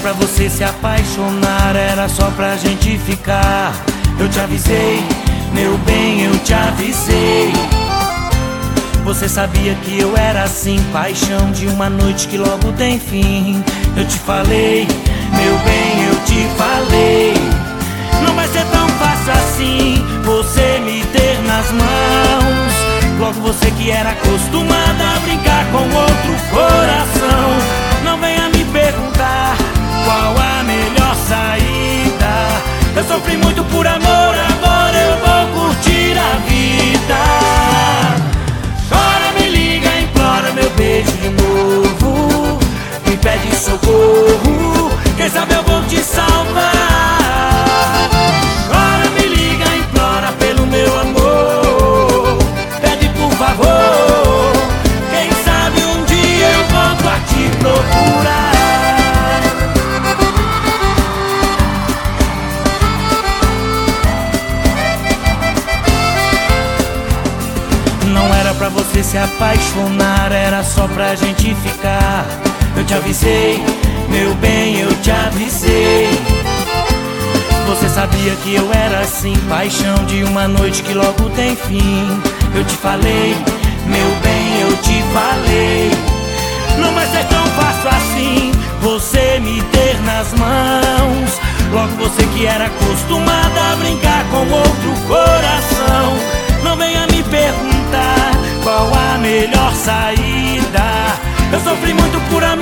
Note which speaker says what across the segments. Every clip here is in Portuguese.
Speaker 1: pra você se apaixonar, era só pra gente ficar. Eu te avisei, meu bem, eu te avisei. Você sabia que eu era assim, paixão de uma noite que logo tem fim. Eu te falei, meu bem, eu te falei. Não vai ser tão fácil assim você me ter nas mãos. Logo você que era acostumada a brincar com outro coração. Eu sofri muito por amor, você se apaixonar, era só pra gente ficar. Eu te avisei, meu bem, eu te avisei. Você sabia que eu era assim, paixão de uma noite que logo tem fim. Eu te falei, meu bem, eu te falei. Não vai ser tão fácil assim você me ter nas mãos. Logo você que era acostumada a brincar com outro coração. Não venha me perguntar melhor saída. Eu sofri muito por amor,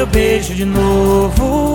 Speaker 1: meu beijo de novo.